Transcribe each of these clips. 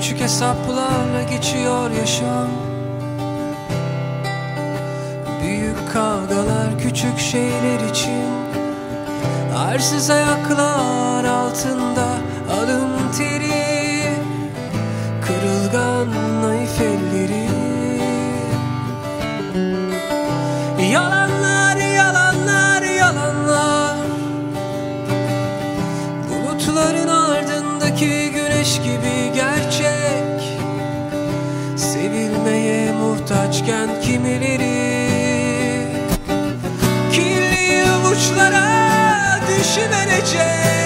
hesaplarla geçiyor yaşam. Büyük kavgalar küçük şeyler için. Arsız ayaklar altında alın teri. Kırılgan naif elleri Yalanlar, yalanlar, yalanlar. Bulutların ardındaki güneş gibi Sevilmeye muhtaçken kimileri? Kirli avuçlara düşüverecek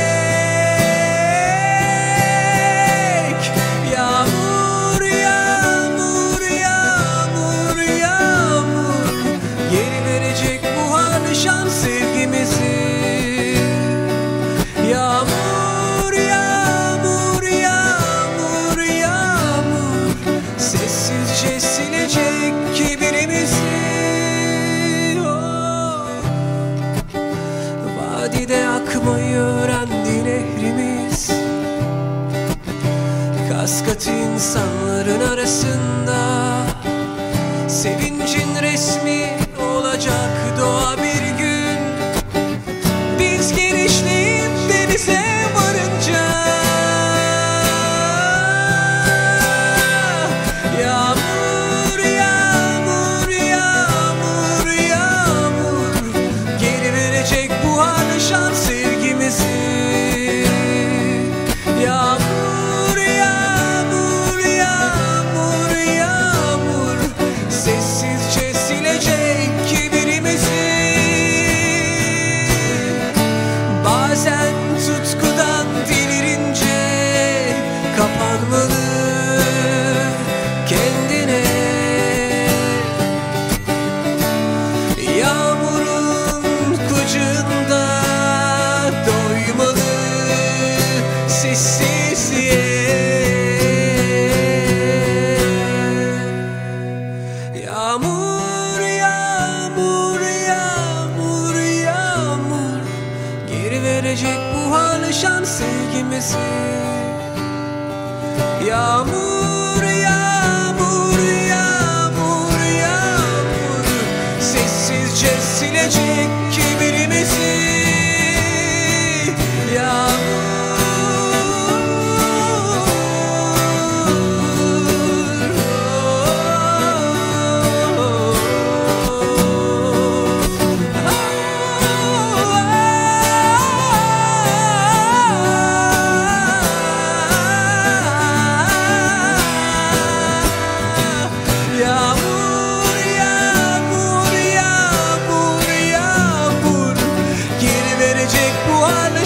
Kaskat insanların arasında Sevincin resmi olacak doğa Yağmur, yağmur, yağmur, yağmur. Geri verecek buharlı şan sevgimizi yağmur,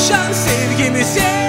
buharlı şan sevgimize